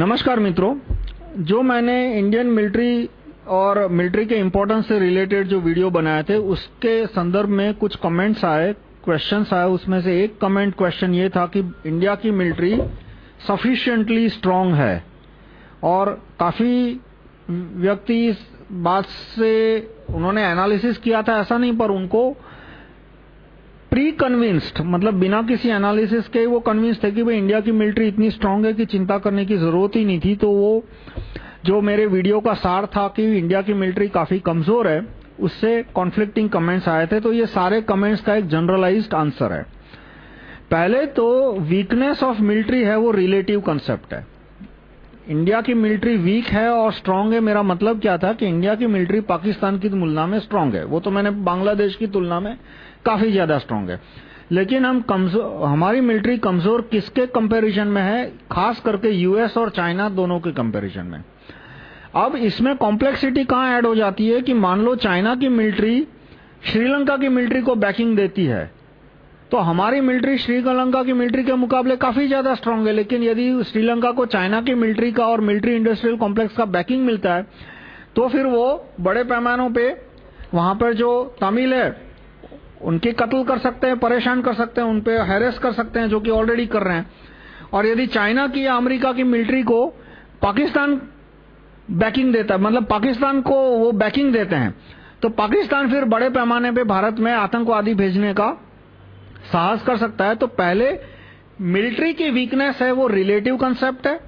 नमस्कार मित्रों, जो मैंने इंडियन मिलिट्री और मिलिट्री के इम्पोर्टेंस से रिलेटेड जो वीडियो बनाए थे, उसके संदर्भ में कुछ कमेंट्स आए क्वेश्चंस आए, उसमें से एक कमेंट क्वेश्चन ये था कि इंडिया की मिलिट्री सफिशिएंटली स्ट्रांग है। और काफ़ी व्यक्ति इस बात से, उन्होंने एनालिसिस किया था, ऐसा नहीं, पर उनको प्री कन्विंस्ड मतलब बिना किसी एनालिसिस के वो कन्विंस थे कि भाई इंडिया की मिलिट्री इतनी स्ट्रांग है कि चिंता करने की ज़रूरत ही नहीं थी तो वो जो मेरे वीडियो का सार था कि इंडिया की मिलिट्री काफ़ी कमज़ोर है, उससे कॉन्फ्लिक्टिंग कमेंट्स आए थे तो ये सारे कमेंट्स का एक जनरलाइज्ड आंसर है। पहले तो वीकनेस ऑफ़ मिलिट्री है, वो रिलेटिव कंसेप्ट है। इंडिया की मिलिट्री वीक है और स्ट्रांग है, मेरा मतलब क्या था कि इंडिया की मिलिट्री पाकिस्तान की तुलना में स्ट्रांग है। वो तो मैंने बांग्लादेश की तुलना में काफ़ी ज़्यादा स्ट्रांग है। लेकिन हम कमज़ोर हमारी मिलिट्री कमज़ोर किसके कंपैरिजन में है? खास करके यूएस और चाइना दोनों के कंपैरिजन में। अब इसमें कॉम्प्लेक्सिटी कहाँ ऐड हो जाती है कि मान लो चाइना की मिलिट्री श्रीलंका की मिलिट्री को बैकिंग देती है तो हमारी मिलिट्री श्रीलंका की मिलिट्री के मुकाबले काफ़ी ज़्यादा स्ट्रांग है। लेकिन यदि श्रीलंका को चाइना की मिलिट्री का और मिलिट्री इंडस्ट्रियल कॉम्प्लेक्स का बैकिंग मिलता है तो फिर वो बड़े पैमानों पे वहाँ पर जो तमिल है उनकी कत्ल कर सकते हैं, परेशान कर सकते हैं, उन पे हैरेस कर सकते हैं, जो कि ऑलरेडी कर रहे हैं। और यदि चाइना की या अमेरिका की मिलिट्री को पाकिस्तान बैकिंग देता है मतलब पाकिस्तान को वो बैकिंग देते हैं तो पाकिस्तान फिर बड़े पैमाने पे भारत में आतंकवादी भेजने का साहस कर सकता है। तो पहले मिलिट्री की वीकनेस है, वो रिलेटिव कंसेप्ट है।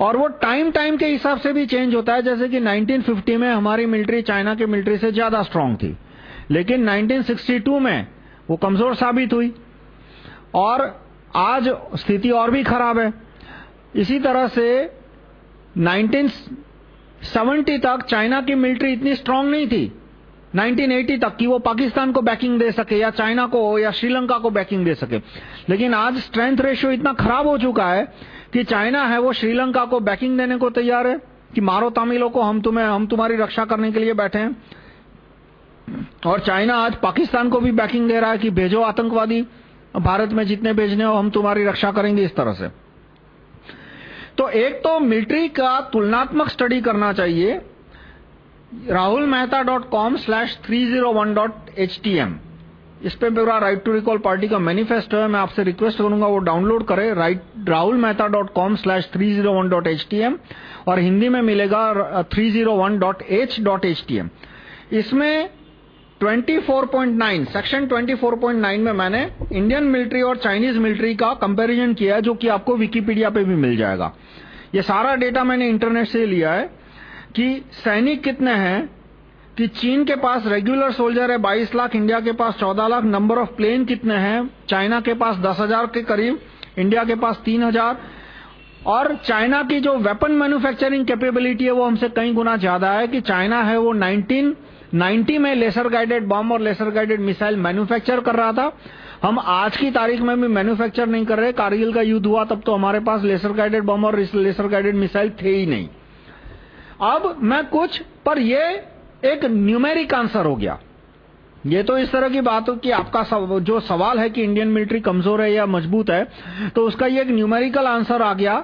और वो टाइम टाइम के हिसाब से भी चेंज होता है। जैसे कि 1950 में हमारी मिलिट्री चाइना की मिलिट्री से ज़्यादा स्ट्रांग थी। लेकिन 1962 में वो कमज़ोर साबित हुई। और आज स्थिति और भी खराब है। इसी तरह से 1970 तक चाइना की मिलिट्री इतनी स्ट्रांग नहीं थी। 1980 तक कि वो पाकिस्तान को बैकिंग दे सके या चाइना को या श्रीलंका को बैकिंग दे सके। लेकिन आज स्ट्रेंथ रेशियो इतना खराब हो चुका है कि चाइना है, वो श्रीलंका को बैकिंग देने को तैयार है कि मारो तमिलों को, हम तुम्हें, हम तुम्हारी रक्षा करने के लिए बैठे हैं। और चाइना आज पाकिस्तान को भी बैकिंग दे रहा है कि भेजो आतंकवादी। भारत में जितने भेजने हो, हम तुम्हारी रक्षा करेंगे इस तरह से। तो एक तो मिलिट्री का तुलनात्मक स्टडी करना चाहिए। Rahul Mehta dot com slash three zero one dot H T M इस पर मेरा राइट टू रिकॉल पार्टी का मैनिफेस्टो है। मैं आपसे रिक्वेस्ट करूँगा वो डाउनलोड करें। Right Rahul Mehta dot com slash three zero one dot H T M और हिंदी में मिलेगा three zero one dot H dot H T M इसमें 24.9 सेक्शन 24.9 में मैंने इंडियन मिलिट्री और चाइनीज़ मिलिट्री का कंपैरिजन किया है जो कि आपको विकिपीडिया पे भी मिल जाएगा। ये सारा डेटा मैंने इंटरनेट से लिया है कि सैनिक कितने हैं कि चीन के पास रेगुलर सोल्जर है 22 लाख इंडिया के पास 14 लाख नंबर ऑफ़ प्लेन कितने हैं चाइना के पास 10,000 के करीब इंडिया के पास 3,000 और चाइना की जो वेपन मैन्युफैक्चरिंग कैपेबिलिटी है वो हमसे कई गुना ज़्यादा है कि चाइना है वो 19 90 में लेसर गाइडेड बम और लेसर गाइडेड मिसाइल मैन्युफैक्चर कर रहा था। हम आज की तारीख में भी मैन्युफैक्चर नहीं कर रहे। कारगिल का युद्ध हुआ तब तो हमारे पास लेसर गाइडेड बम और लेसर गाइडेड मिसाइल थे ही नहीं। अब मैं कुछ पर ये एक न्यूमेरिक आंसर हो गया। ये तो इस तरह की बात हो कि आपका सव, जो सवाल है कि इंडियन मिलिट्री कमज़ोर है या मज़बूत है तो उसका ये एक न्यूमेरिकल आंसर आ गया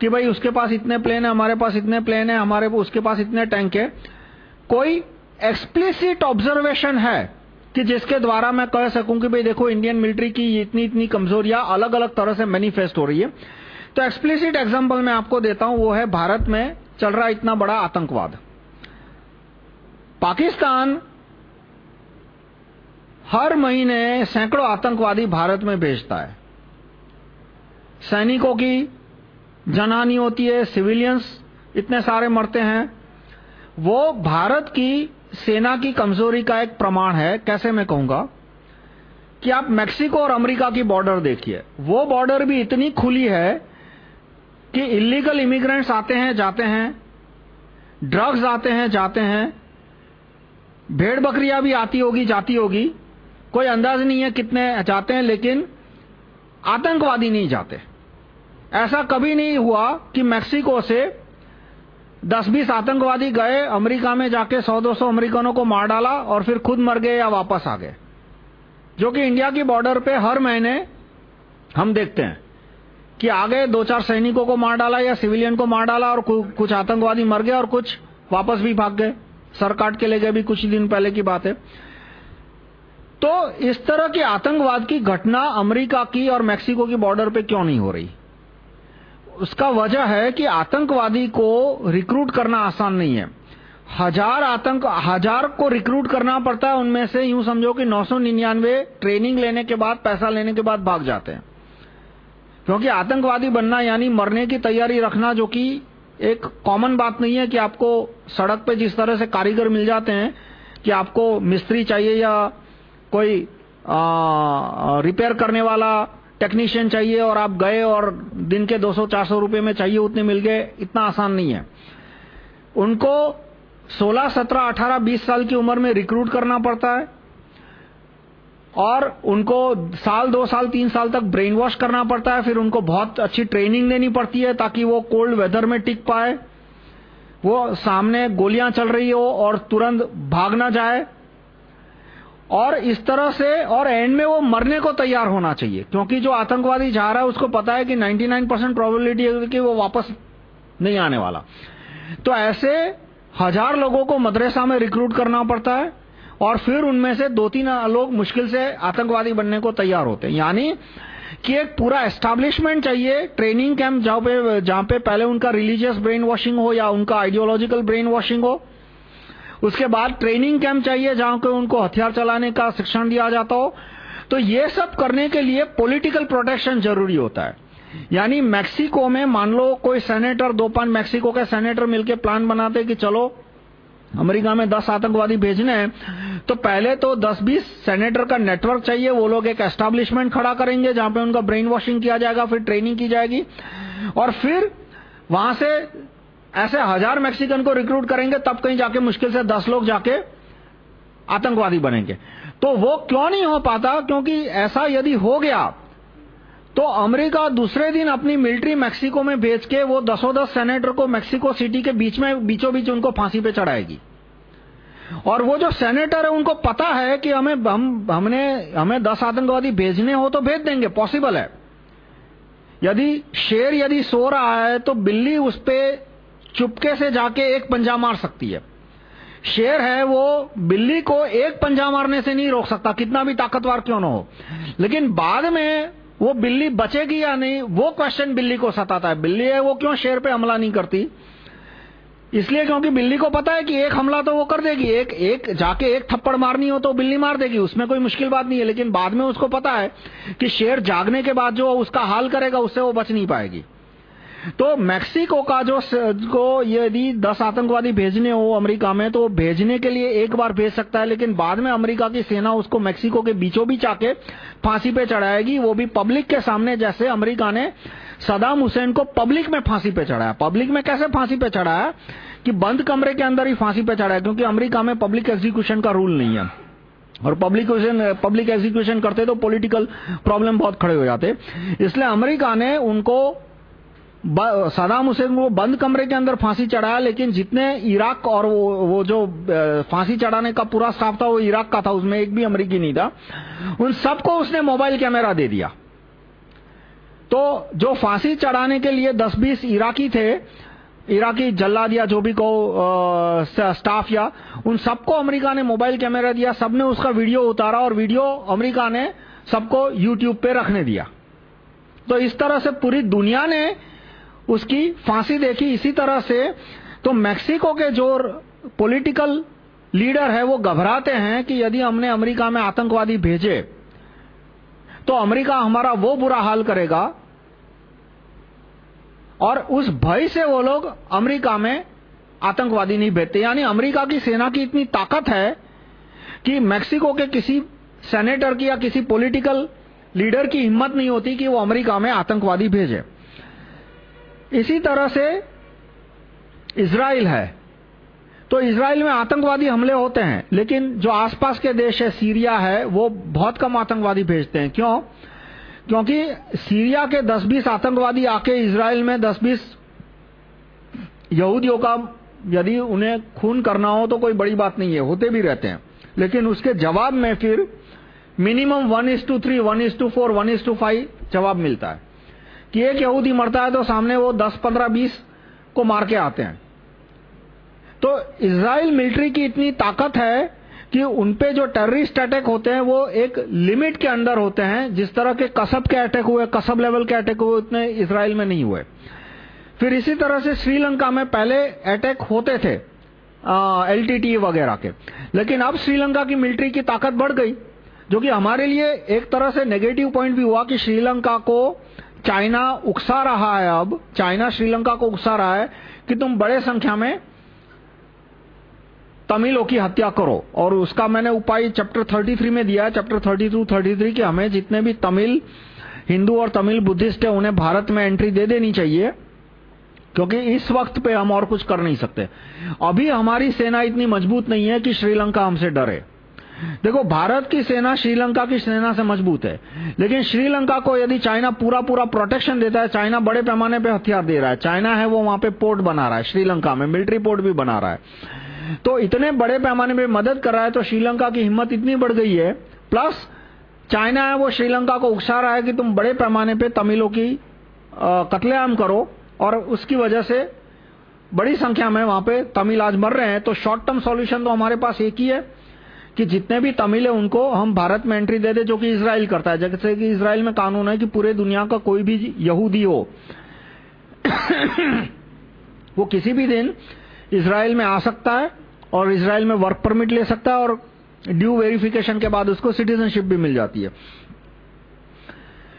कि भाई उसके पास इतने प्लेन है हमारे पास इतने प्लेन है हमारे उसके पास इतने टैंक है। कोई एक्सप्लिसिट ऑब्जर्वेशन है कि जिसके द्वारा मैं कह सकूँ कि भाई देखो इंडियन मिलिट्री की इतनी इतनी कमजोरियाँ अलग अलग तरह से मैनिफेस्ट हो रही है। तो एक्सप्लिसिट एग्जांपल मैं आपको देता हूँ, वो है भारत में चल रहा इतना बड़ा आतंकवाद। पाकिस्तान हर महीने सैकड़ों आतंकवादी भारत में भेजता है। सैनिकों की जनहानि होती है सिविलियंस इतने सारे मरते हैं। वो भारत की सेना की कमज़ोरी का एक प्रमाण है, कैसे मैं कहूँगा? कि आप मेक्सिको और अमेरिका की बॉर्डर देखिए। वो बॉर्डर भी इतनी खुली है कि इलीगल इमिग्रेंट्स आते हैं, जाते हैं, ड्रग्स आते हैं, जाते हैं। भेड़ बकरियाँ भी आती होगी, जाती होगी। कोई अंदाज नहीं है कितने जाते हैं, लेकिन आतंकवादी नहीं जाते। ऐसा कभी नहीं हुआ कि मेक्सिको से दस बीस आतंकवादी गए, अमेरिका में जाके सौ दो सौ अमरीकनों को मार डाला और फिर खुद मर गए या वापस आ गए। जो कि इंडिया की बॉर्डर पे हर महीने हम देखते हैं कि आगे दो चार सैनिकों को मार डाला या सिविलियन को मार डाला और कुछ आतंकवादी मर गए और कुछ वापस भी भाग गए। सर काट के ले गए भी कुछ दिन पहले की बात है। तो इस तरह की आतंकवाद की घटना अमेरिका की और मैक्सिको की बॉर्डर पे क्यों नहीं हो रही? उसका वजह है कि आतंकवादी को रिक्रूट करना आसान नहीं है। हज़ार आतंक, हज़ार को रिक्रूट करना पड़ता है, उनमें से यूँ समझो कि 999 ट्रेनिंग लेने के बाद, पैसा लेने के बाद भाग जाते हैं। क्योंकि आतंकवादी बनना यानी मरने की तैयारी रखना जो कि एक कॉमन बात नहीं है कि आपको सड़क पे जिस तरह से कारीगर मिल जाते हैं, कि आपको मिस्त्री चाहिए या कोई रिपेयर करने वाला टेक्नीशियन चाहिए और आप गए और दिन के 200-400 रुपए में चाहिए उतने मिल गए इतना आसान नहीं है। उनको 16, 17, 18, 20 साल की उम्र में रिक्रूट करना पड़ता है और उनको साल दो साल तीन साल तक ब्रेन वॉश करना पड़ता है फिर उनको बहुत अच्छी ट्रेनिंग देनी पड़ती है ताकि वो कोल्ड वेदर में टिक पाए। वो सामने गोलियाँ चल रही हो और तुरंत भाग ना जाए और इस तरह से और एंड में वो मरने को तैयार होना चाहिए, क्योंकि जो आतंकवादी जा रहा है, उसको पता है कि 99 परसेंट प्रोबेबिलिटी है कि वो वापस नहीं आने वाला। तो ऐसे हज़ार लोगों को मदरसा में रिक्रूट करना पड़ता है, और फिर उनमें से दो तीन लोग मुश्किल से आतंकवादी बनने को तैयार होते हैं। यानी कि एक पूरा एस्टेब्लिशमेंट चाहिए ट्रेनिंग कैंप जहाँ पे पे पहले उनका रिलीजियस ब्रेन वॉशिंग हो या उनका आइडियोलॉजिकल ब्रेन वॉशिंग हो उसके बाद ट्रेनिंग कैंप चाहिए जहाँ पे उनको हथियार चलाने का शिक्षण दिया जाता हो। तो ये सब करने के लिए पॉलिटिकल प्रोटेक्शन ज़रूरी होता है। यानी मैक्सिको में मान लो कोई सेनेटर दो पाँच मैक्सिको के सेनेटर मिलकर प्लान बनाते कि चलो, अमेरिका में दस आतंकवादी भेजने हैं तो पहले तो दस बीस सेनेटर का नेटवर्क चाहिए, वो लोग एक एस्टेब्लिशमेंट खड़ा करेंगे जहाँ पे उनका ब्रेन वॉशिंग किया जाएगा, फिर ट्रेनिंग की जाएगी। और फिर वहाँ से ऐसे हज़ार मैक्सिकन को रिक्रूट करेंगे, तब कहीं जाके मुश्किल से दस लोग जाके आतंकवादी बनेंगे। तो वो क्यों नहीं हो पाता? क्योंकि ऐसा यदि हो गया तो अमेरिका दूसरे दिन अपनी मिलिट्री मैक्सिको में भेज के वो दसों दस सेनेटर को मैक्सिको सिटी के बीच में बीचों बीच उनको फांसी पे चढ़ाएगी। और वो जो सेनेटर है, उनको पता है कि हमें, हम, हमने, हमें दस आतंकवादी भेजने हो तो भेज देंगे पॉसिबल है। यदि शेर यदि सो रहा है तो बिल्ली उस पर चुपके से जाके एक पंजा मार सकती है। शेर है वो, बिल्ली को एक पंजा मारने से नहीं रोक सकता, कितना भी ताकतवर क्यों ना हो। लेकिन बाद में वो बिल्ली बचेगी या नहीं, वो क्वेश्चन बिल्ली को सताता है। बिल्ली है वो क्यों शेर पे हमला नहीं करती? इसलिए क्योंकि बिल्ली को पता है कि एक हमला तो वो कर देगी, एक एक जाके एक थप्पड़ मारनी हो तो बिल्ली मार देगी, उसमें कोई मुश्किल बात नहीं है। लेकिन बाद में उसको पता है कि शेर जागने के बाद जो उसका हाल करेगा, उससे वो बच नहीं पाएगी। तो मैक्सिको का जो को यदि दस आतंकवादी भेजने हो अमेरिका में तो भेजने के लिए एक बार भेज सकता है, लेकिन बाद में अमेरिका की सेना उसको मैक्सिको के बीचों बीच आके फांसी पे चढ़ाएगी। वो भी पब्लिक के सामने, जैसे अमेरिका ने सदाम हुसैन को पब्लिक में फांसी पे चढ़ाया। पब्लिक में कैसे फांसी पे चढ़ाया? कि बंद कमरे के अंदर ही फांसी पे चढ़ाया, क्योंकि अमेरिका में पब्लिक एग्जीक्यूशन का रूल नहीं है। और पब्लिक पब्लिक एग्जीक्यूशन करते तो पॉलिटिकल प्रॉब्लम बहुत खड़े हो जाते। इसलिए अमेरिका ने उनको सदाम हुसैन को बंद कमरे के अंदर फांसी चढ़ाया लेकिन जितने इराक और वो, वो जो फांसी चढ़ाने का पूरा स्टाफ था वो इराक का था उसमें एक भी अमरीकी नहीं था उन सबको उसने मोबाइल कैमरा दे दिया। तो जो फांसी चढ़ाने के लिए 10-20 इराकी थे इराकी जल्लाद या जो भी को स्टाफ या उन सबको अमेरिका ने मोबाइल कैमरा दिया सबने उसका वीडियो उतारा और वीडियो अमेरिका ने सबको यूट्यूब पे रखने दिया। तो इस तरह से पूरी दुनिया ने उसकी फांसी देखी। इसी तरह से तो मैक्सिको के जो पॉलिटिकल लीडर है, वो घबराते हैं कि यदि हमने अमेरिका में आतंकवादी भेजे तो अमेरिका हमारा वो बुरा हाल करेगा। और उस भय से वो लोग अमेरिका में आतंकवादी नहीं भेजते। यानी अमेरिका की सेना की इतनी ताकत है कि मैक्सिको के किसी सेनेटर की या किसी पॉलिटिकल लीडर की हिम्मत नहीं होती कि वो अमेरिका में आतंकवादी भेजे। इसी तरह से इसराइल है। तो इसराइल में आतंकवादी हमले होते हैं, लेकिन जो आसपास के देश है, सीरिया है, वो बहुत कम आतंकवादी भेजते हैं। क्यों? क्योंकि सीरिया के 10-20 आतंकवादी आके इसराइल में 10-20 यहूदियों का, यदि उन्हें खून करना हो तो कोई बड़ी बात नहीं है, होते भी रहते हैं। लेकिन उसके जवाब में फिर minimum one is to three one is to four one is to five जवाब मिलता है। कि एक यहूदी मरता है तो सामने वो 10, 15, 20 को मार के आते हैं। तो इसराइल मिलिट्री की इतनी ताकत है कि उनपे जो टेररिस्ट अटैक होते हैं वो एक लिमिट के अंदर होते हैं जिस तरह के कसब के अटैक हुए कसब लेवल के अटैक हुए उतने इसराइल में नहीं हुए। फिर इसी तरह से श्रीलंका में पहले अटैक होते थे एलटीटी वगैरह के। लेकिन अब श्रीलंका की मिलिट्री की ताकत बढ़ गई जो कि हमारे लिए एक तरह से नेगेटिव पॉइंट भी हुआ कि श्रीलंका को चाइना उकसा रहा है अब, चाइना श्रीलंका को उकसा रहा है कि तुम बड़े संख्या में तमिलों की हत्या करो। और उसका मैंने उपाय चैप्टर 33 में दिया है। चैप्टर 32 33 कि हमें जितने भी तमिल हिंदू और तमिल बुद्धिस्ट है, उन्हें भारत में एंट्री दे देनी चाहिए, क्योंकि इस वक्त पे हम और कुछ कर नहीं सकते। अभी हमारी सेना इतनी मज़बूत नहीं है कि श्रीलंका हमसे डरे। देखो, भारत की सेना श्रीलंका की सेना से मज़बूत है। लेकिन श्रीलंका को यदि चाइना पूरा पूरा प्रोटेक्शन देता है, चाइना बड़े पैमाने पे हथियार दे रहा है। चाइना है, वो वहाँ पे पोर्ट बना रहा है, श्रीलंका में मिलिट्री पोर्ट भी बना रहा है। तो इतने बड़े पैमाने पे मदद कर रहा है तो श्रीलंका की हिम्मत इतनी बढ़ गई है। प्लस चाइना है, वो श्रीलंका को उकसा रहा है कि तुम बड़े पैमाने पर तमिलों की कत्लेआम करो और उसकी वजह से बड़ी संख्या में वहाँ पे तमिल आज मर रहे हैं। तो शॉर्ट टर्म सॉल्यूशन तो हमारे पास एक ही है। कि जितने भी तमिल है, उनको हम भारत में एंट्री दे दे, जो कि इसराइल करता है। जैसे कि इसराइल में कानून है कि पूरे दुनिया का कोई भी यहूदी हो, वो किसी भी दिन इसराइल में आ सकता है और इसराइल में वर्क परमिट ले सकता है और ड्यू वेरिफिकेशन के बाद उसको सिटीजनशिप भी मिल जाती है।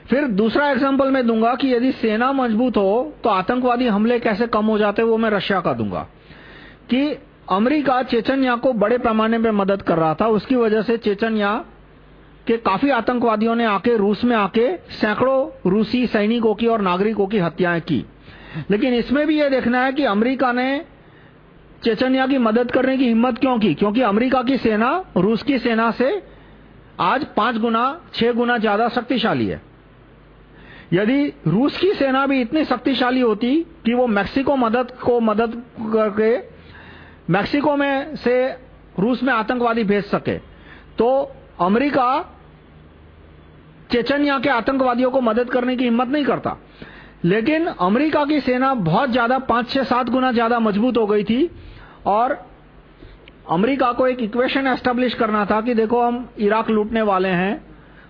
फिर दूसरा एग्ज़ाम्पल मैं दूँगा कि यदि सेना मज़बूत हो तो आतंकवादी हमले कैसे कम हो जाते वो मैं रशिया का दूँगा। कि अमेरिका चेचनिया को बड़े पैमाने पे मदद कर रहा था। उसकी वजह से चेचनिया के काफ़ी आतंकवादियों ने आके रूस में आके सैकड़ों रूसी सैनिकों की और नागरिकों की हत्याएँ की। लेकिन इसमें भी यह देखना है कि अमेरिका ने चेचनिया की मदद करने की हिम्मत क्यों की? क्योंकि अमेरिका की सेना, रूस की सेना से आज पाँच गुना, छह गुना ज़्यादा शक्तिशाली है। यदि रूस की सेना भी इतनी शक्तिशाली होती कि वो मैक्सिको मदद को मदद करके मैक्सिको में से रूस में आतंकवादी भेज सके। तो अमेरिका चेचनिया के आतंकवादियों को मदद करने की हिम्मत नहीं करता। लेकिन अमेरिका की सेना बहुत ज़्यादा, पाँच छह सात गुना ज़्यादा मज़बूत हो गई थी और अमेरिका को एक इक्वेशन एस्टेब्लिश करना था कि देखो हम इराक लूटने वाले हैं,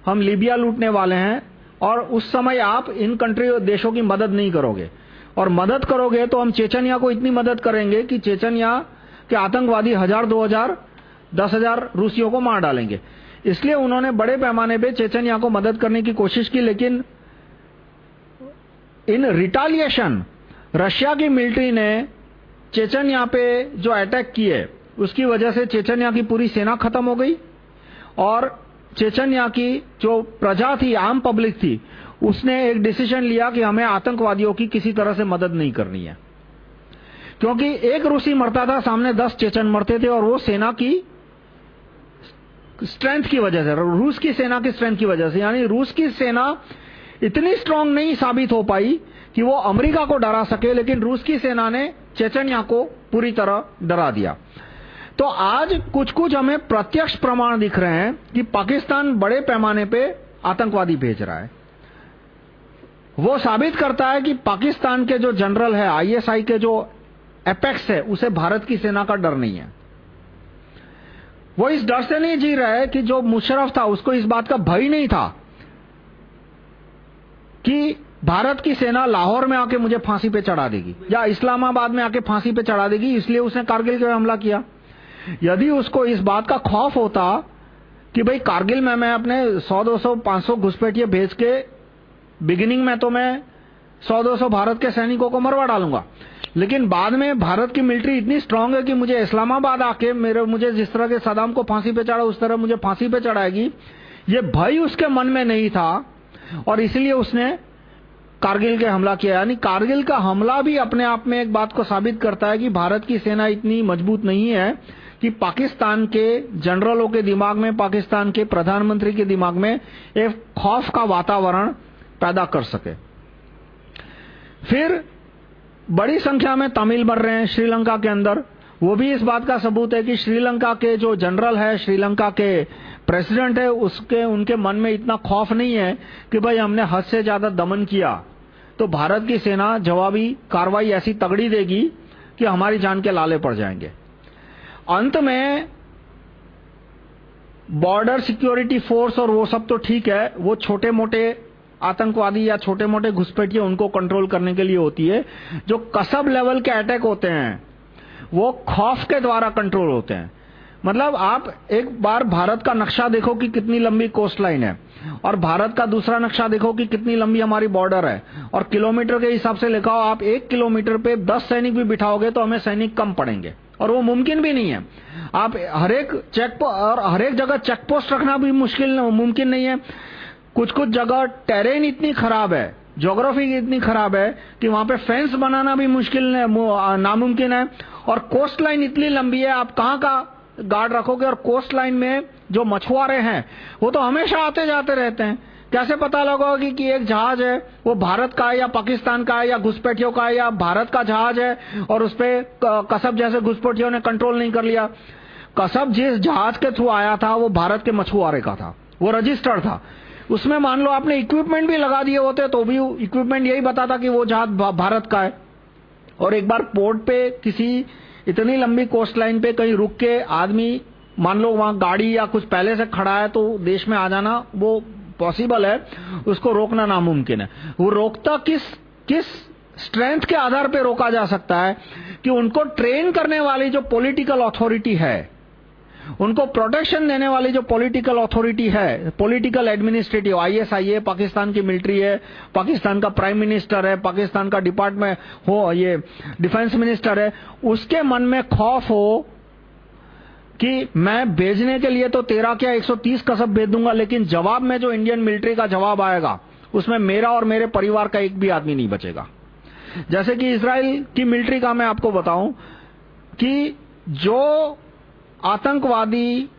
हम लीबिया लूटने वाले हैं और उस समय आप इन कंट्री देशों की मदद नहीं करोगे। और मदद करोगे तो हम चेचनिया को इतनी मदद करेंगे कि चेचनिया के आतंकवादी हज़ार, दो हज़ार, दस हज़ार रूसियों को मार डालेंगे। इसलिए उन्होंने बड़े पैमाने पे चेचनिया को मदद करने की कोशिश की, लेकिन इन रिटालिएशन, रशिया की मिलिट्री ने चेचनिया पे जो अटैक किए, उसकी वजह से चेचनिया की पूरी सेना खत्म हो गई और चेचनिया की जो प्रजा थी, आम पब्लिक थी, उसने एक डिसीज़न लिया कि हमें आतंकवादियों की किसी तरह से मदद नहीं करनी है। क्योंकि एक रूसी मरता था, सामने दस चेचन मरते थे और वो सेना की स्ट्रेंथ की वजह से, रूस की सेना की स्ट्रेंथ की वजह से, यानी रूस की सेना इतनी स्ट्रांग नहीं साबित हो पाई कि वो अमेरिका को डरा सके, लेकिन रूस की सेना ने चेचनिया को पूरी तरह डरा दिया। तो आज कुछ कुछ हमें प्रत्यक्ष प्रमाण दिख रहे हैं कि पाकिस्तान बड़े पैमाने पे आतंकवादी भेज रहा है। वो साबित करता है कि पाकिस्तान के जो जनरल है आईएसआई के जो एपेक्स है, उसे भारत की सेना का डर नहीं है। वो इस डर से नहीं जी रहा है कि जो मुशरफ था, उसको इस बात का भय नहीं था कि भारत की सेना लाहौर में आके मुझे फांसी पे चढ़ा देगी, या इस्लामाबाद में आके फांसी पे चढ़ा देगी, इसलिए उसने कारगिल पे हमला किया। यदि उसको इस बात का खौफ होता कि भाई कारगिल में मैं अपने 100 200 500 घुसपैठिए भेज के बिगिनिंग में तो मैं 100 200 भारत के सैनिकों को मरवा डालूँगा। लेकिन बाद में भारत की मिलिट्री इतनी स्ट्रांग है कि मुझे इस्लामाबाद आके मेरे, मुझे जिस तरह के सदाम को फांसी पे चढ़ा, उस तरह मुझे फांसी पे चढ़ाएगी। ये भय उसके मन में नहीं था और इसलिए उसने कारगिल के हमला किया। यानी कारगिल का हमला भी अपने आप में एक बात को साबित करता है कि भारत की सेना इतनी मज़बूत नहीं है कि पाकिस्तान के जनरलों के दिमाग में, पाकिस्तान के प्रधानमंत्री के दिमाग में एक खौफ का वातावरण पैदा कर सके। फिर बड़ी संख्या में तमिल मर रहे हैं श्रीलंका के अंदर। वो भी इस बात का सबूत है कि श्रीलंका के जो जनरल है, श्रीलंका के प्रेसिडेंट है, उसके, उनके मन में इतना खौफ नहीं है कि भाई हमने हद से ज़्यादा दमन किया। तो भारत की सेना जवाबी कार्रवाई ऐसी तगड़ी देगी कि हमारी जान के लाले पड़ जाएँगे। अंत में बॉर्डर सिक्योरिटी फोर्स और वो सब तो ठीक है, वो छोटे मोटे आतंकवादी या छोटे मोटे घुसपैठिए उनको कंट्रोल करने के लिए होती है, जो कसब लेवल के अटैक होते हैं, वो खौफ के द्वारा कंट्रोल होते हैं। मतलब आप एक बार भारत का नक्शा देखो कि कितनी लंबी कोस्ट लाइन है, और भारत का दूसरा नक्शा देखो कि कितनी लंबी हमारी बॉर्डर है, और किलोमीटर के हिसाब से लिखा हो आप एक किलोमीटर पे दस सैनिक भी बिठाओगे तो हमें सैनिक कम पड़ेंगे, और वो मुमकिन भी नहीं है। आप हरेक चेक और हरेक जगह चेक पोस्ट रखना भी मुश्किल मुमकिन नहीं है। कुछ कुछ जगह टेरेन इतनी खराब है जोग्राफी इतनी खराब है कि वहाँ पे फेंस बनाना भी मुश्किल है नामुमकिन है। और कोस्ट लाइन इतनी लंबी है आप कहाँ का गार्ड रखोगे? और कोस्ट लाइन में जो मछुआरे हैं वो तो हमेशा आते जाते रहते हैं। कैसे पता लगेगा कि, कि एक जहाज़ है वो भारत का है या पाकिस्तान का है या घुसपैठियों का है या भारत का जहाज़ है और उस पर कसब जैसे घुसपैठियों ने कंट्रोल नहीं कर लिया? कसब जिस जहाज़ के थ्रू आया था वो भारत के मछुआरे का था वो रजिस्टर्ड था। उसमें मान लो आपने इक्विपमेंट भी लगा दिए होते तो भी इक्विपमेंट यही बताता कि वो जहाज़ भारत का है। और एक बार पोर्ट पे किसी इतनी लंबी कोस्ट लाइन पे कहीं रुक के आदमी, मान लो वहाँ गाड़ी या कुछ पहले से खड़ा है तो देश में आ जाना वो पॉसिबल है। उसको रोकना नामुमकिन है। वो रोकता किस किस स्ट्रेंथ के आधार पे रोका जा सकता है कि उनको ट्रेन करने वाली जो पॉलिटिकल अथॉरिटी है उनको प्रोटेक्शन देने वाली जो पॉलिटिकल अथॉरिटी है पॉलिटिकल एडमिनिस्ट्रेटिव आईएसआईए पाकिस्तान की मिलिट्री है, पाकिस्तान का प्राइम मिनिस्टर है, पाकिस्तान का डिपार्टमेंट हो, ये डिफेंस मिनिस्टर है, उसके मन में खौफ हो कि मैं भेजने के लिए तो तेरह क्या 130 कसब भेज दूँगा, लेकिन जवाब में जो इंडियन मिलिट्री का जवाब आएगा, उसमें मेरा और मेरे परिवार का एक भी आदमी नहीं बचेगा। जैसे कि इसराइल की मिलिट्री का मैं आपको बताऊँ कि जो आतंकवादी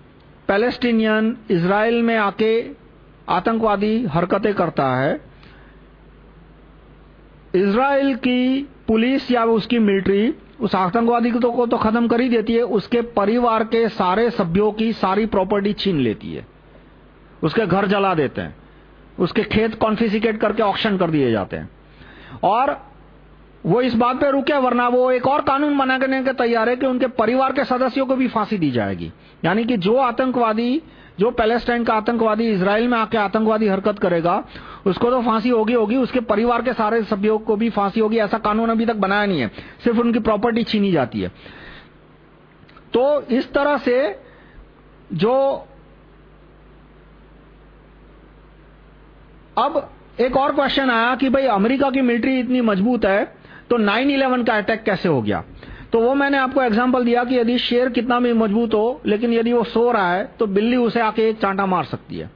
पैलेस्टीनियन इसराइल में आके आतंकवादी हरकतें करता है। इसराइल की पुलिस या उसकी मिलिट्री उस आतंकवादी को तो, तो खत्म कर ही देती है। उसके परिवार के सारे सभ्यों की सारी प्रॉपर्टी छीन लेती है। उसके घर जला देते हैं। उसके खेत कॉन्फिसिकेट करके ऑक्शन कर दिए जाते हैं। और वो इस बात पे रुके, वरना वो एक और कानून बनाने के तैयार है कि उनके परिवार के सदस्यों को भी फांसी दी जाएगी। यानी कि जो आतंकवादी, जो पैलेस्टाइन का आतंकवादी इसराइल में आके आतंकवादी हरकत करेगा, उसको तो फांसी होगी होगी। उसके परिवार के सारे सभ्यों को भी फांसी होगी। ऐसा कानून अभी तक बनाया नहीं है। सिर्फ़ उनकी प्रॉपर्टी छीनी जाती है। तो इस तरह से जो अब एक और क्वेश्चन आया कि भाई अमेरिका की मिलिट्री इतनी मज़बूत है तो 9-11 का अटैक कैसे हो गया? तो वो मैंने आपको एग्जांपल दिया कि यदि शेर कितना भी मज़बूत हो, लेकिन यदि वो सो रहा है तो बिल्ली उसे आके एक चांटा मार सकती है।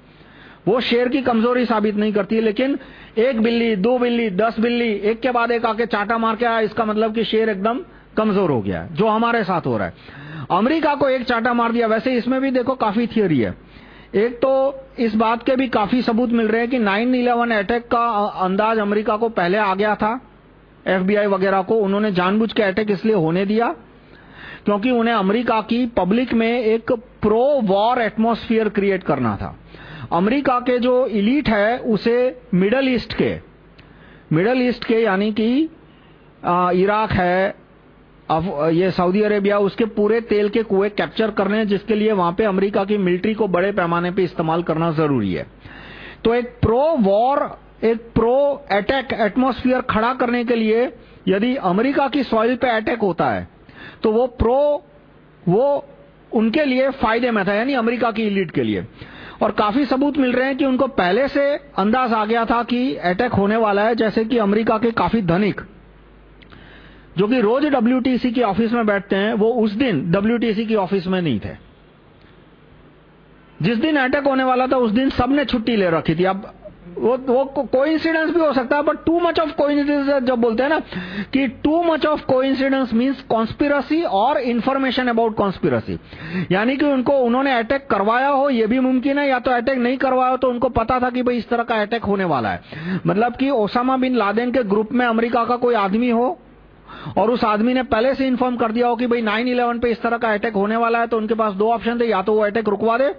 वो शेर की कमज़ोरी साबित नहीं करती है लेकिन एक बिल्ली, दो बिल्ली, दस बिल्ली, एक के बाद एक आके चांटा मार के आया, इसका मतलब कि शेर एकदम कमज़ोर हो गया है, जो हमारे साथ हो रहा है। अमेरिका को एक चांटा मार दिया। वैसे इसमें भी देखो काफ़ी थियोरी है। एक तो इस बात के भी काफ़ी सबूत मिल रहे हैं कि 9-11 अटैक का अंदाज अमेरिका को पहले आ गया था। एफबीआई वगैरह को उन्होंने जानबूझ के अटैक इसलिए होने दिया, क्योंकि उन्हें अमेरिका की पब्लिक में एक प्रो वॉर एटमॉस्फेयर क्रिएट करना था। अमेरिका के जो इलीट है, उसे मिडल ईस्ट के मिडल ईस्ट के यानी कि इराक है ये सऊदी अरेबिया उसके पूरे तेल के कुएँ कैप्चर करने हैं जिसके लिए वहाँ पे अमेरिका की मिलिट्री को बड़े पैमाने पे इस्तेमाल करना ज़रूरी है। तो एक प्रो वॉर एक प्रो अटैक एटमॉस्फेयर खड़ा करने के लिए यदि अमेरिका की सॉइल पे अटैक होता है तो वो प्रो वो उनके लिए फ़ायदे में था, यानी अमेरिका की लीड के लिए। और काफ़ी सबूत मिल रहे हैं कि उनको पहले से अंदाज आ गया था कि अटैक होने वाला है, जैसे कि अमेरिका के काफ़ी धनिक, जो कि रोज डब्ल्यूटीसी की ऑफ़िस में बैठते हैं, वो उस दिन डब्ल्यूटीसी की ऑफ़िस में नहीं थे। जिस दिन अटैक होने वाला था, उस दिन सबने छुट्टी ले रखी थी। अब वो वो कोइंसिडेंस भी हो सकता है but too much of coincidence जब बोलते हैं ना, कि too much of coincidence means conspiracy और इंफॉर्मेशन अबाउट कॉन्स्पिरसी यानी कि उनको, उन्होंने अटैक करवाया हो, ये भी मुमकिन है, या तो अटैक नहीं करवाया हो तो उनको पता था कि भाई इस तरह का अटैक होने वाला है। मतलब कि ओसामा बिन लादेन के ग्रुप में अमेरिका का कोई आदमी हो, और उस आदमी ने पहले से इन्फॉर्म कर दिया हो कि भाई 9-11 पे इस तरह का अटैक होने वाला है तो उनके पास दो ऑप्शन थे, या तो वो अटैक रुकवा दे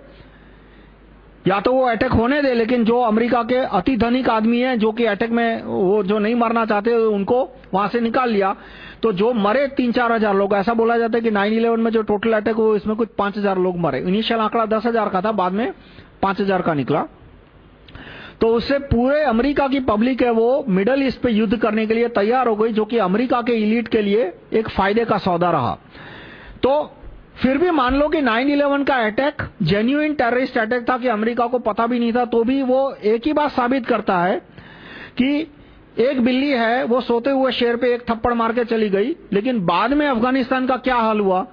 या तो वो अटैक होने दे, लेकिन जो अमेरिका के अति धनिक आदमी हैं, जो कि अटैक में वो जो नहीं मरना चाहते, उनको वहाँ से निकाल लिया। तो जो मरे तीन चार हज़ार लोग, ऐसा बोला जाता है कि 9/11 में जो टोटल अटैक हुआ, इसमें कुछ पाँच हज़ार लोग मरे। इनिशियल आंकड़ा दस हज़ार का था, बाद में पाँच हज़ार का निकला। तो उससे पूरे अमेरिका की पब्लिक है वो मिडल ईस्ट पे युद्ध करने के लिए तैयार हो गई, जो कि अमेरिका के इलीट के लिए एक फ़ायदे का सौदा रहा। तो फिर भी मान लो कि 9/11 का अटैक जेन्युइन टेररिस्ट अटैक था कि अमेरिका को पता भी नहीं था तो भी वो एक ही बात साबित करता है कि एक बिल्ली है वो सोते हुए शेर पे एक थप्पड़ मार के चली गई लेकिन बाद में अफ़गानिस्तान का क्या हाल हुआ?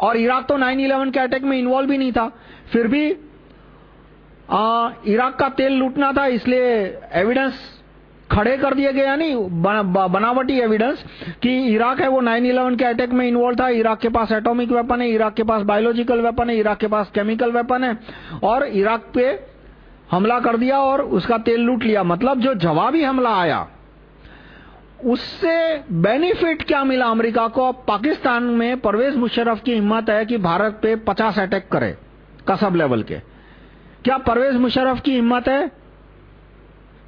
और इराक तो 9/11 के अटैक में इन्वॉल्व भी नहीं था फिर भी आ, इराक का तेल लूटना था इसलिए एविडेंस खड़े कर दिए गए, यानी बनावटी एविडेंस कि इराक है, वो 9/11 के अटैक में इन्वॉल्व था। इराक के पास एटॉमिक वेपन है इराक के पास बायोलॉजिकल वेपन है इराक के पास केमिकल वेपन है, और इराक पे हमला कर दिया और उसका तेल लूट लिया। मतलब जो जवाबी हमला आया, उससे बेनिफिट क्या मिला अमेरिका को? पाकिस्तान में परवेज मुशर्रफ की हिम्मत है कि भारत पे 50 अटैक करे, कसब लेवल के। क्या परवेज मुशर्रफ की हिम्मत है?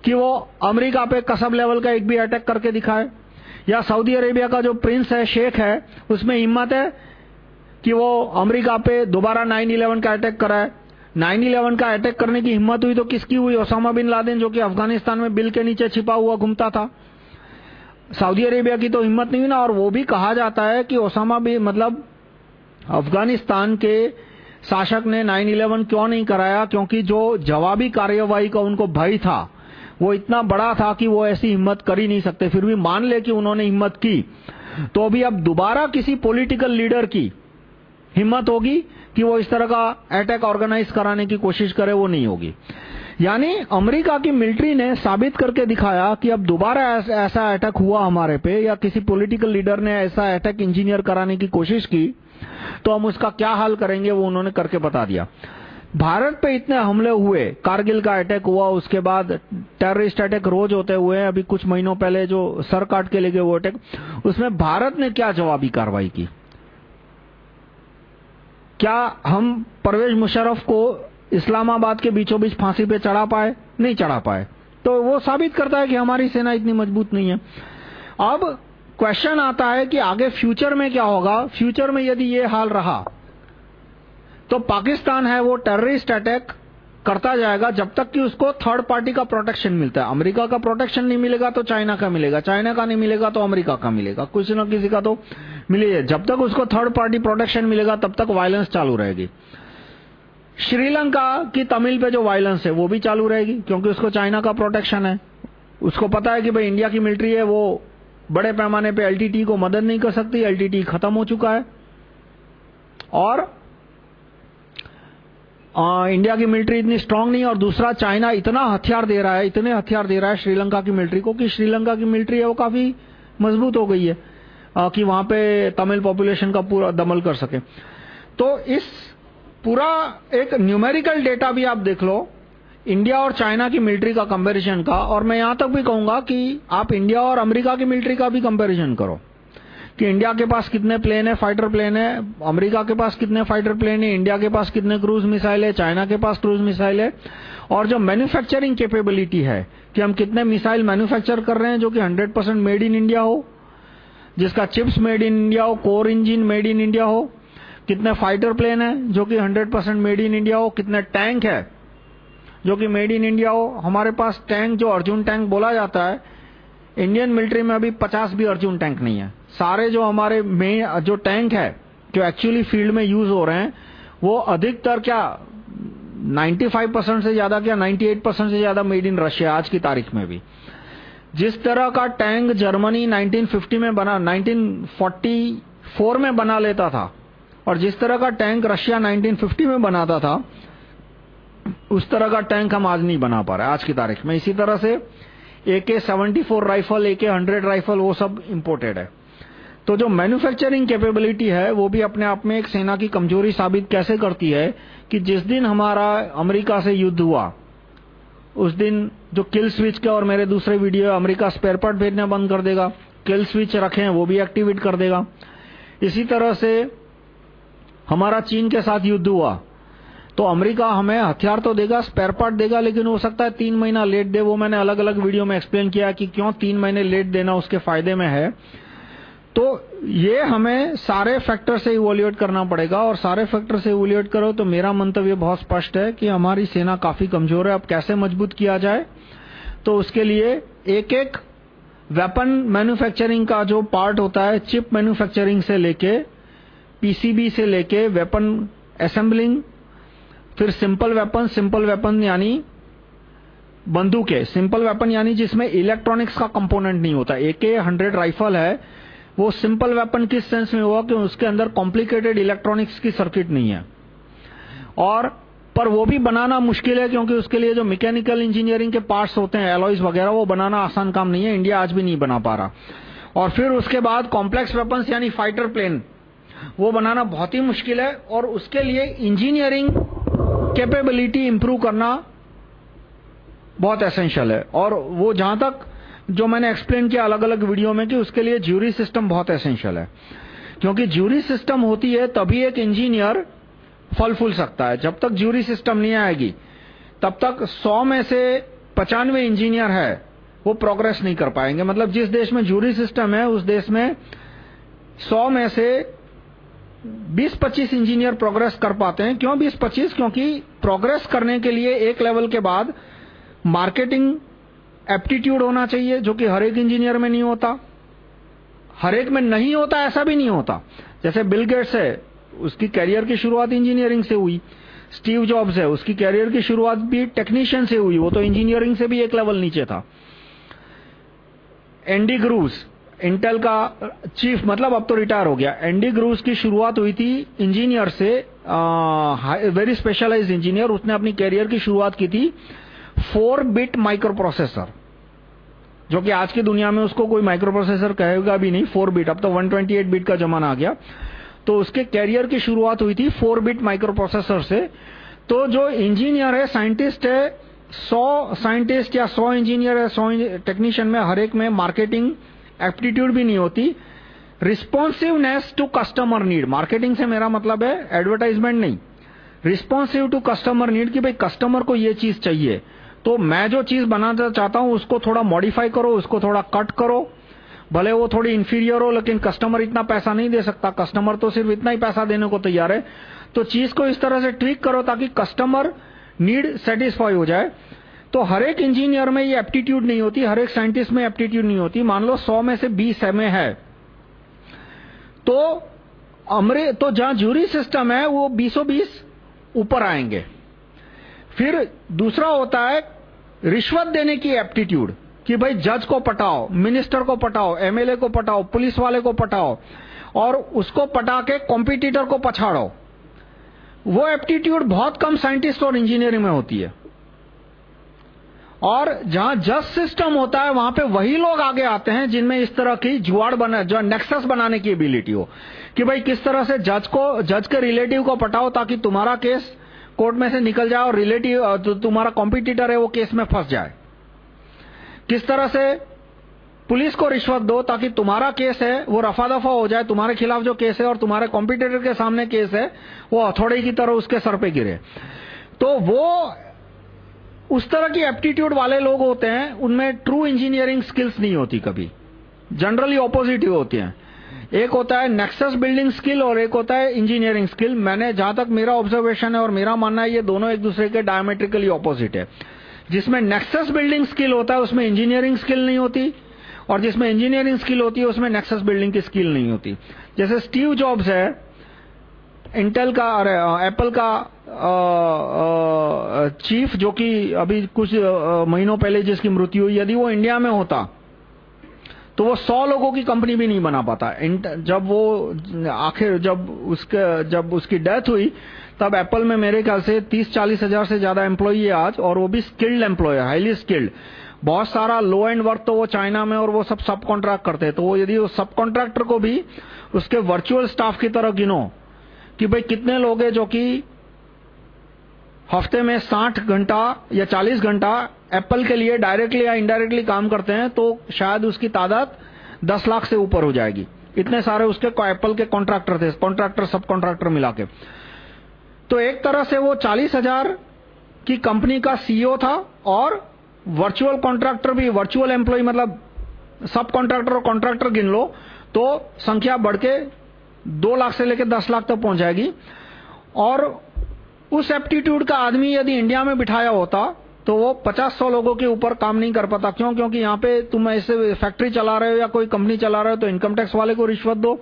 कि वो अमेरिका पे कसब लेवल का एक भी अटैक करके दिखाए। या सऊदी अरेबिया का जो प्रिंस है शेख है, उसमें हिम्मत है कि वो अमेरिका पे दोबारा 9/11 का अटैक कराए। 9/11 का अटैक करने की हिम्मत हुई तो किसकी हुई? ओसामा बिन लादेन, जो कि अफ़गानिस्तान में बिल के नीचे छिपा हुआ घूमता था। सऊदी अरेबिया की तो हिम्मत नहीं हुई ना, और वो भी कहा जाता है कि ओसामा भी मतलब अफ़गानिस्तान के शासक ने 9/11 क्यों नहीं कराया? क्योंकि जो जवाबी कार्यवाही का उनको भय था वो इतना बड़ा था कि वो ऐसी हिम्मत कर ही नहीं सकते। फिर भी मान ले कि उन्होंने हिम्मत की। तो अभी अब दोबारा किसी पॉलिटिकल लीडर की हिम्मत होगी कि वो इस तरह का अटैक ऑर्गेनाइज कराने की कोशिश करे, वो नहीं होगी। यानी अमेरिका की मिलिट्री ने साबित करके दिखाया कि अब दोबारा ऐसा अटैक हुआ हमारे पे, या किसी पॉलिटिकल लीडर ने ऐसा अटैक इंजीनियर कराने की कोशिश की तो हम उसका क्या हाल करेंगे वो उन्होंने करके बता दिया। भारत पे इतने हमले हुए, कारगिल का अटैक हुआ, उसके बाद टेररिस्ट अटैक रोज होते हुए अभी कुछ महीनों पहले जो सर काट के ले गए वो अटैक उसमें भारत ने क्या जवाबी कार्रवाई की? क्या हम परवेज मुशर्रफ को इस्लामाबाद के बीचों बीच फांसी पे चढ़ा पाए? नहीं चढ़ा पाए। तो वो साबित करता है कि हमारी सेना इतनी मज़बूत नहीं है। अब क्वेश्चन आता है कि आगे फ्यूचर में क्या होगा? फ्यूचर में यदि ये हाल रहा तो पाकिस्तान है वो टेररिस्ट अटैक करता जाएगा जब तक कि उसको थर्ड पार्टी का प्रोटेक्शन मिलता है। अमेरिका का प्रोटेक्शन नहीं मिलेगा तो चाइना का मिलेगा। चाइना का नहीं मिलेगा तो अमेरिका का मिलेगा। कुछ न किसी का तो मिलेगा जब तक उसको थर्ड पार्टी प्रोटेक्शन मिलेगा, तब तक वायलेंस चालू रहेगी। श्रीलंका की तमिल पे जो वायलेंस है, वो भी चालू रहेगी, क्योंकि उसको चाइना का प्रोटेक्शन है। उसको पता है कि भाई इंडिया की मिलिट्री है, वो बड़े पैमाने पे एलटीटी को मदद नहीं कर सकती। एलटीटी खत्म हो चुका है। और इंडिया की मिलिट्री इतनी स्ट्रांग नहीं और दूसरा चाइना इतना हथियार दे रहा है इतने हथियार दे रहा है श्रीलंका की मिलिट्री को कि श्रीलंका की मिलिट्री है वो काफ़ी मज़बूत हो गई है आ, कि वहाँ पे तमिल पॉपुलेशन का पूरा दमल कर सके। तो इस पूरा एक न्यूमेरिकल डेटा भी आप देख लो इंडिया और चाइना की मिलिट्री का कंपैरिजन का और मैं यहाँ तक भी कहूँगा कि आप इंडिया और अमेरिका की मिलिट्री का भी कंपैरिजन करो। कि इंडिया के पास कितने प्लेन है फाइटर प्लेन है अमेरिका के पास कितने फाइटर प्लेन है इंडिया के पास कितने क्रूज मिसाइल है चाइना के पास क्रूज मिसाइल है। और जो मैन्युफैक्चरिंग कैपेबिलिटी है कि हम कितने मिसाइल मैन्युफैक्चर कर रहे हैं जो कि 100 परसेंट मेड इन इंडिया हो, जिसका चिप्स मेड इन इंडिया हो core engine made in India हो, कितने फाइटर प्लेन है जो कि 100 परसेंट मेड इन इंडिया हो, कितने टैंक है जो कि मेड इन इंडिया हो। हमारे पास टैंक जो अर्जुन टैंक बोला जाता है इंडियन मिलिट्री में अभी 50 भी अर्जुन टैंक नहीं है। सारे जो हमारे मेन जो टैंक है, जो एक्चुअली फ़ील्ड में यूज़ हो रहे हैं, वो अधिकतर क्या 95 परसेंट से ज़्यादा क्या 98 परसेंट से ज़्यादा मेड इन रशिया आज की तारीख में भी। जिस तरह का टैंक जर्मनी 1950 में बना 1944 में बना लेता था, और जिस तरह का टैंक रशिया 1950 में बनाता था, उस तरह का टैंक हम आज नहीं बना पा रहे आज की तारीख में। इसी तरह से AK 74 राइफल AK 100 राइफल वो सब इंपोर्टेड है। तो जो मैन्युफैक्चरिंग कैपेबिलिटी है वो भी अपने आप में एक सेना की कमज़ोरी साबित कैसे करती है कि जिस दिन हमारा अमेरिका से युद्ध हुआ उस दिन जो किल स्विच के और मेरे दूसरे वीडियो अमेरिका स्पेयर पार्ट भेजना बंद कर देगा किल स्विच रखे वो भी एक्टिवेट कर देगा इसी तरह से हमारा चीन के साथ युद्ध हुआ तो अमेरिका हमें हथियार तो देगा, स्पेयर पार्ट देगा, लेकिन हो सकता है तीन महीना लेट दे। वो मैंने अलग-अलग वीडियो में एक्सप्लेन किया कि क्यों तीन महीने लेट देना उसके फ़ायदे में है। तो ये हमें सारे फैक्टर से इवोल्यूट करना पड़ेगा और सारे फैक्टर से इवोल्यूट करो तो मेरा मंतव्य बहुत स्पष्ट है कि हमारी सेना काफ़ी कमज़ोर है। अब कैसे मज़बूत किया जाए? तो उसके लिए एक-एक वेपन मैन्युफैक्चरिंग का जो पार्ट होता है, चिप मैन्युफैक्चरिंग से लेके, पीसीबी से लेके, वेपन असेंबलिंग, फिर सिंपल वेपन, सिंपल वेपन यानी बंदूकें, सिंपल वेपन यानी जिसमें इलेक्ट्रॉनिक्स का कंपोनेंट नहीं होता। एके हंड्रेड राइफल है, वो सिंपल वेपन किस सेंस में हुआ कि उसके अंदर कॉम्प्लिकेटेड इलेक्ट्रॉनिक्स की सर्किट नहीं है। और पर वो भी बनाना मुश्किल है क्योंकि उसके लिए जो मैकेनिकल इंजीनियरिंग के पार्ट्स होते हैं, एलॉयज वगैरह, वो बनाना आसान काम नहीं है। इंडिया आज भी नहीं बना पा रहा। और फिर उसके बाद कॉम्प्लेक्स वेपन्स यानी फाइटर प्लेन, वो बनाना बहुत ही मुश्किल है और उसके लिए इंजीनियरिंग कैपेबिलिटी इंप्रूव करना बहुत एसेंशियल है। और वो जहाँ तक जो मैंने एक्सप्लेन किया अलग-अलग वीडियो में कि उसके लिए ज्यूरी सिस्टम बहुत एसेंशियल है। क्योंकि ज्यूरी सिस्टम होती है तभी एक इंजीनियर फल फूल सकता है। जब तक ज्यूरी सिस्टम नहीं आएगी, तब तक 100 में से 95 इंजीनियर है, वो प्रोग्रेस नहीं कर पाएँगे। मतलब जिस देश में ज्यूरी सिस्टम है, उस देश में 100 में से 20-25 इंजीनियर प्रोग्रेस कर पाते हैं। क्यों 20-25? क्योंकि प्रोग्रेस करने के लिए एक लेवल के बाद मार्केटिंग एप्टीट्यूड होना चाहिए, जो कि हर एक इंजीनियर में नहीं होता। हर एक में नहीं होता, ऐसा भी नहीं होता। जैसे बिल गेट्स है, उसकी कैरियर की शुरुआत इंजीनियरिंग से हुई। स्टीव जॉब्स है, उसकी कैरियर की शुरुआत भी टेक्नीशियन से हुई। वो तो इंजीनियरिंग से भी एक लेवल नीचे था। एंडी ग्रूज, इंटेल का चीफ, मतलब अब तो रिटायर हो गया। एंडी ग्रूज की शुरुआत हुई थी इंजीनियर से, वेरी स्पेशलाइज्ड इंजीनियर। उसने अपनी कैरियर की शुरुआत की थी 4 बिट माइक्रो प्रोसेसर, जो कि आज की दुनिया में उसको कोई माइक्रो प्रोसेसर कहेगा भी नहीं, 4 बिट। अब तो 128 बिट का जमाना आ गया। तो उसके कैरियर की शुरुआत हुई थी 4 बिट माइक्रो प्रोसेसर से। तो जो इंजीनियर है, साइंटिस्ट है, 100 साइंटिस्ट या 100 इंजीनियर है, 100 टेक्नीशियन में हर एक में मार्केटिंग एप्टीट्यूड भी नहीं होती। Responsiveness to customer need, marketing से मेरा मतलब है एडवर्टाइजमेंट नहीं। रिस्पॉन्सिव टू कस्टमर नीड कि भाई कस्टमर को ये चीज़ चाहिए। तो मैं जो चीज़ बनाना चाहता हूँ, उसको थोड़ा मॉडिफाई करो, उसको थोड़ा कट करो। भले वो थोड़ी इंफीरियर हो, लेकिन कस्टमर इतना पैसा नहीं दे सकता। कस्टमर तो सिर्फ़ इतना ही पैसा देने को तैयार है। तो चीज़ को इस तरह से ट्विक करो ताकि कस्टमर नीड सेटिस्फाई हो जाए। तो हर एक इंजीनियर में ये एप्टीट्यूड नहीं होती, हर एक साइंटिस्ट में एप्टीट्यूड नहीं होती। मान लो 100 में से 20 में है। तो अमरे तो जहाँ जूरी सिस्टम है, वो 20-20 ऊपर आएँगे। फिर दूसरा होता है रिश्वत देने की एप्टीट्यूड कि भाई जज को पटाओ, मिनिस्टर को पटाओ, एमएलए को पटाओ, पुलिस वाले को पटाओ और उसको पटा के कॉम्पिटिटर को पछाड़ो। वो एप्टीट्यूड बहुत कम साइंटिस्ट और इंजीनियरिंग में होती है। और जहाँ जज सिस्टम होता है, वहाँ पे वही लोग आगे आते हैं जिनमें इस तरह की जुआड़ बना, जो नेक्सस बनाने की एबिलिटी हो कि भाई किस तरह से जज को, जज के रिलेटिव को पटाओ ताकि तुम्हारा केस कोर्ट में से निकल जाए और रिलेटिव जो तुम्हारा कॉम्पिटिटर है, वो केस में फंस जाए। किस तरह से पुलिस को रिश्वत दो ताकि तुम्हारा केस है, वो रफा दफ़ा हो जाए, तुम्हारे खिलाफ जो केस है और तुम्हारे कॉम्पिटिटर के सामने केस है, वो हथौड़े की तरह उसके सर पे गिरे। तो वो, उस तरह की एप्टीट्यूड वाले लोग होते हैं, उनमें ट्रू इंजीनियरिंग स्किल्स नहीं होती कभी। जनरली ऑपोजिटिव होती हैं। एक होता है नेक्सस बिल्डिंग स्किल और एक होता है इंजीनियरिंग स्किल मैंने जहाँ तक मेरा ऑब्जर्वेशन है और मेरा मानना है ये दोनों एक दूसरे के डायमेट्रिकली ऑपोजिट है। जिसमें नेक्सस बिल्डिंग स्किल होता है उसमें इंजीनियरिंग स्किल नहीं होती और जिसमें इंजीनियरिंग स्किल होती है उसमें नेक्सस बिल्डिंग की स्किल नहीं होती। जैसे स्टीव जॉब्स है इंटेल का अरे एप्पल का आ, आ, चीफ जो कि अभी कुछ महीनों पहले जिसकी मृत्यु हुई यदि वो इंडिया में होता तो वो सौ लोगों की कंपनी भी नहीं बना पाता। जब वो, आखिर जब उसके, जब उसकी डेथ हुई, तब एप्पल में मेरे ख्याल से 30-40 हज़ार से ज़्यादा एम्प्लॉई है आज, और वो भी स्किल्ड एम्प्लॉय है हाईली स्किल्ड बहुत सारा लो एंड वर्क तो वो चाइना में और वो सब सब कॉन्ट्रैक्ट करते हैं। तो वो यदि सब कॉन्ट्रैक्टर को भी उसके वर्चुअल स्टाफ की तरह गिनो, कि भाई कितने लोग हैं जो कि हफ़्ते में 60 घंटा या 40 घंटा एप्पल के लिए डायरेक्टली या इनडायरेक्टली काम करते हैं तो शायद उसकी तादाद 10 लाख से ऊपर हो जाएगी। इतने सारे उसके एप्पल के कॉन्ट्रैक्टर थे कॉन्ट्रैक्टर सब कॉन्ट्रैक्टर मिला के। तो एक तरह से वो चालीस हज़ार की कंपनी का सीईओ था और वर्चुअल कॉन्ट्रैक्टर भी वर्चुअल एम्प्लॉय मतलब सब कॉन्ट्रैक्टर और कॉन्ट्रैक्टर गिन लो तो संख्या बढ़ के दो लाख से लेकर दस लाख तक पहुँच जाएगी। और उस एप्टीट्यूड का आदमी यदि इंडिया में बिठाया होता तो वो पचास सौ लोगों के ऊपर काम नहीं कर पाता। क्यों? क्योंकि यहाँ पे तुम ऐसे फैक्ट्री चला रहे हो या कोई कंपनी चला रहे हो तो इनकम टैक्स वाले को रिश्वत दो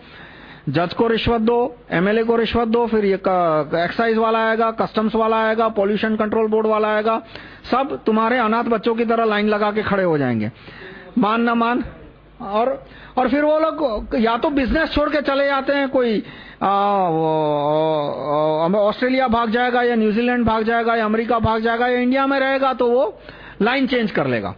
जज को रिश्वत दो एमएलए को रिश्वत दो, फिर ये एक्साइज वाला आएगा कस्टम्स वाला आएगा पॉल्यूशन कंट्रोल बोर्ड वाला आएगा, सब तुम्हारे अनाथ बच्चों की तरह लाइन लगा के खड़े हो जाएँगे। मान न मान। और और फिर वो लोग या तो बिज़नेस छोड़ के चले जाते हैं, कोई ऑस्ट्रेलिया भाग जाएगा या न्यूजीलैंड भाग जाएगा या अमेरिका भाग जाएगा या इंडिया में रहेगा तो वो लाइन चेंज कर लेगा।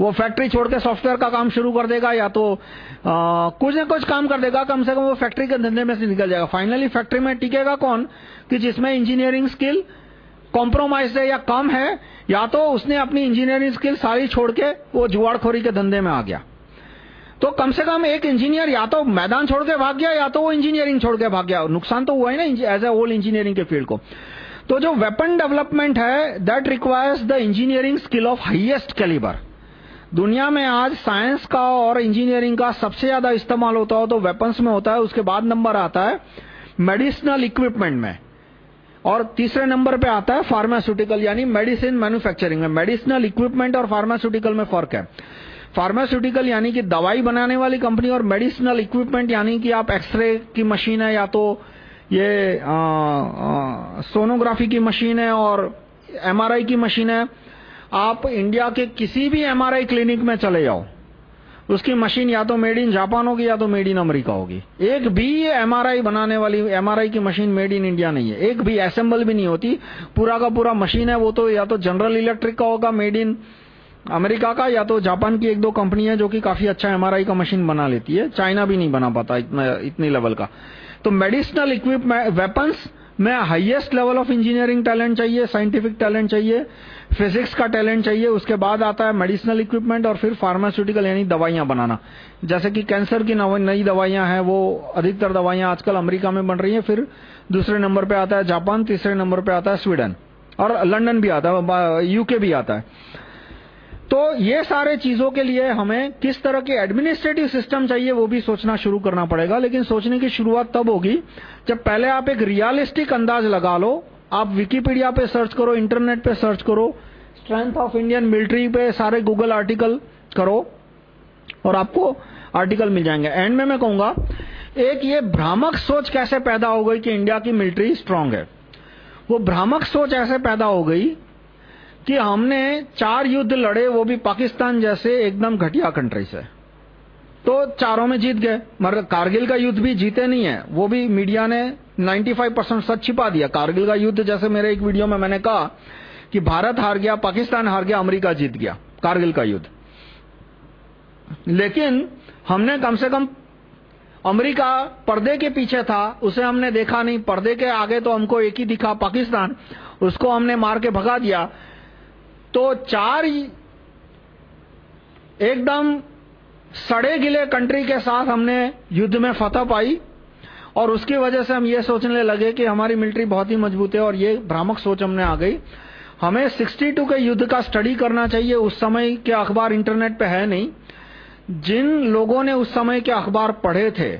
वो फैक्ट्री छोड़ के सॉफ्टवेयर का काम शुरू कर देगा या तो आ, कुछ ना कुछ काम कर देगा कम से कम वो फैक्ट्री के धंधे में से निकल जाएगा। फाइनली फैक्ट्री में टिकेगा कौन? कि जिसमें इंजीनियरिंग स्किल कॉम्प्रोमाइज है या कम है या तो उसने अपनी इंजीनियरिंग स्किल सारी छोड़ के वो जुआड़खोरी के धंधे में आ गया। तो कम से कम एक इंजीनियर या तो मैदान छोड़ के भाग गया या तो वो इंजीनियरिंग छोड़ के भाग गया। नुकसान तो हुआ है ना एज ए होल इंजीनियरिंग के फ़ील्ड को। तो जो वेपन डेवलपमेंट है that requires the engineering skill of highest calibre दुनिया में आज साइंस का और इंजीनियरिंग का सबसे ज़्यादा इस्तेमाल होता हो तो वेपन्स में होता है, उसके बाद नंबर आता है मेडिसिनल इक्विपमेंट में। और तीसरे नंबर पे आता है फार्मास्यूटिकल यानी मेडिसिन मैन्युफैक्चरिंग में। मेडिसिनल इक्विपमेंट और फार्मास्यूटिकल में फ़र्क है। फार्मास्यूटिकल यानी कि दवाई बनाने वाली कंपनी और मेडिसिनल इक्विपमेंट यानी कि आप एक्सरे की मशीन है या तो ये सोनोग्राफी की मशीन है और एमआरआई की मशीन है, आप इंडिया के किसी भी एमआरआई क्लिनिक में चले जाओ, उसकी मशीन या तो मेड इन जापान होगी या तो मेड इन अमेरिका होगी। एक भी एमआरआई बनाने वाली एमआरआई की मशीन मेड इन इंडिया नहीं है। एक भी असेंबल भी नहीं होती। पूरा का पूरा मशीन है, वो तो या तो जनरल इलेक्ट्रिक का होगा मेड इन अमेरिका का या तो जापान की एक दो कंपनी है जो कि काफ़ी अच्छा एमआरआई का मशीन बना लेती है। चाइना भी नहीं बना पाता इतना लेवल का। तो मेडिसिनल इक्विपमेंट वेपन्स में highest level of engineering talent चाहिए साइंटिफिक टैलेंट चाहिए फिजिक्स का टैलेंट चाहिए, उसके बाद आता है मेडिसिनल इक्विपमेंट और फिर फार्मास्यूटिकल यानी दवाइयाँ बनाना। जैसे कि कैंसर की नई दवाइयाँ हैं, वो अधिकतर दवाइयाँ आजकल अमेरिका में बन रही हैं, फिर दूसरे नंबर पे आता है जापान, तीसरे नंबर पे आता है स्वीडन। और लंदन भी आता है यूके भी आता है। तो ये सारे चीज़ों के लिए हमें किस तरह के एडमिनिस्ट्रेटिव सिस्टम चाहिए, वो भी सोचना शुरू करना पड़ेगा। लेकिन सोचने की शुरुआत तब होगी जब पहले आप एक रियलिस्टिक अंदाज लगा लो। आप विकीपीडिया पे सर्च करो इंटरनेट पे सर्च करो स्ट्रेंथ ऑफ़ इंडियन मिलिट्री पे सारे गूगल आर्टिकल करो और आपको आर्टिकल मिल जाएँगे। एंड में मैं कहूँगा, एक ये भ्रामक सोच कैसे पैदा हो गई कि इंडिया की मिलिट्री स्ट्रांग है? वो भ्रामक सोच ऐसे पैदा हो गई कि हमने चार युद्ध लड़े, वो भी पाकिस्तान जैसे एकदम घटिया कंट्री से। तो चारों में जीत गए। मगर कारगिल का युद्ध भी जीते नहीं है। वो भी मीडिया ने 95 परसेंट सच छिपा दिया। कारगिल का युद्ध, जैसे मेरे एक वीडियो में मैंने कहा कि भारत हार गया, पाकिस्तान हार गया, अमेरिका जीत गया, कारगिल का युद्ध। लेकिन हमने कम से कम अमेरिका पर्दे के पीछे था, उसे हमने देखा नहीं। पर्दे के आगे तो हमको एक ही दिखा पाकिस्तान, उसको हमने मार के भगा दिया। तो चार एकदम सड़े गिले कंट्री के साथ हमने युद्ध में फतह पाई और उसकी वजह से हम ये सोचने लगे कि हमारी मिलिट्री बहुत ही मज़बूत है और ये भ्रामक सोच हमने आ गई। हमें 62 के युद्ध का स्टडी करना चाहिए, उस समय के अखबार इंटरनेट पे है नहीं। जिन लोगों ने उस समय के अखबार पढ़े थे,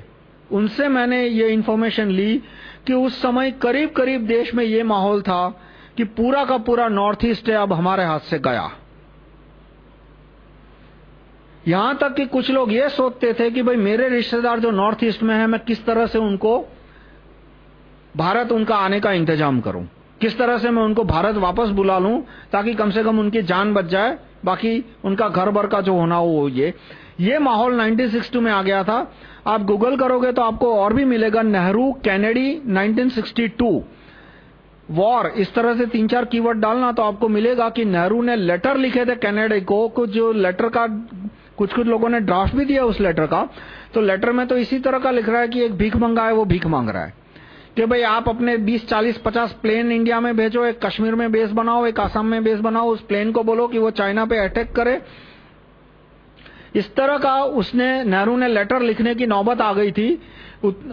उनसे मैंने ये इंफॉर्मेशन ली कि उस समय करीब करीब देश में ये माहौल था कि पूरा का पूरा नॉर्थ ईस्ट है, अब हमारे हाथ से गया। यहाँ तक कि कुछ लोग ये सोचते थे कि भाई मेरे रिश्तेदार जो नॉर्थ ईस्ट में है, मैं किस तरह से उनको भारत उनका आने का इंतज़ाम करूँ? किस तरह से मैं उनको भारत वापस बुला लूँ, ताकि कम से कम उनकी जान बच जाए, बाकी उनका घर भर का जो होना हो ये। ये माहौल 1962 में आ गया था। आप गूगल करोगे तो आपको और भी मिलेगा नेहरू कैनेडी 1962 वॉर इस तरह से तीन चार कीवर्ड डालना तो आपको मिलेगा कि नेहरू ने लेटर लिखे थे कनाडा को, कुछ जो लेटर का, कुछ कुछ लोगों ने ड्राफ्ट भी दिया उस लेटर का। तो लेटर में तो इसी तरह का लिख रहा है कि एक भीख मंगा है, वो भीख मांग रहा है। कि भाई आप अपने 20 40 50 प्लेन इंडिया में भेजो, एक कश्मीर में बेस बनाओ, एक आसाम में बेस बनाओ, उस प्लेन को बोलो कि वो चाइना पे अटैक करे। इस तरह का उसने, नेहरू ने लेटर लिखने की नौबत आ गई थी।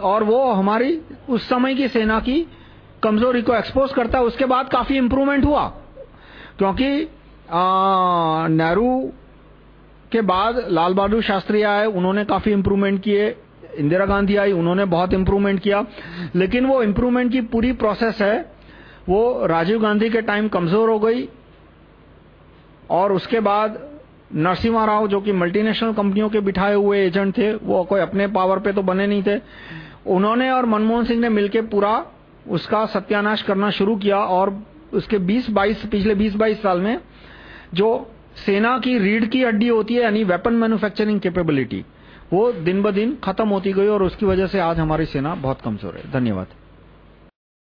और वो हमारी, उस समय की सेना की कमज़ोरी को एक्सपोज करता है उसके बाद काफ़ी इंप्रूवमेंट हुआ। क्योंकि नेहरू के बाद लाल बहादुर शास्त्री आए, उन्होंने काफ़ी इंप्रूवमेंट किए, इंदिरा गांधी आई, उन्होंने बहुत इंप्रूवमेंट किया। लेकिन वो इंप्रूवमेंट की पूरी प्रोसेस है, वो राजीव गांधी के टाइम कमज़ोर हो गई, और उसके बाद नरसिम्हा राव, जो कि मल्टीनेशनल कंपनियों के बिठाए हुए एजेंट थे, वो कोई अपने पावर पे तो बने नहीं थे। उन्होंने और मनमोहन सिंह ने मिलकर पूरा उसका सत्यानाश करना शुरू किया और उसके 20-22 पिछले 20-22 साल में जो सेना की रीढ़ की हड्डी होती है, यानी वेपन मैन्युफैक्चरिंग कैपेबिलिटी वो दिन ब दिन खत्म होती गई और उसकी वजह से आज हमारी सेना बहुत कमज़ोर है। धन्यवाद।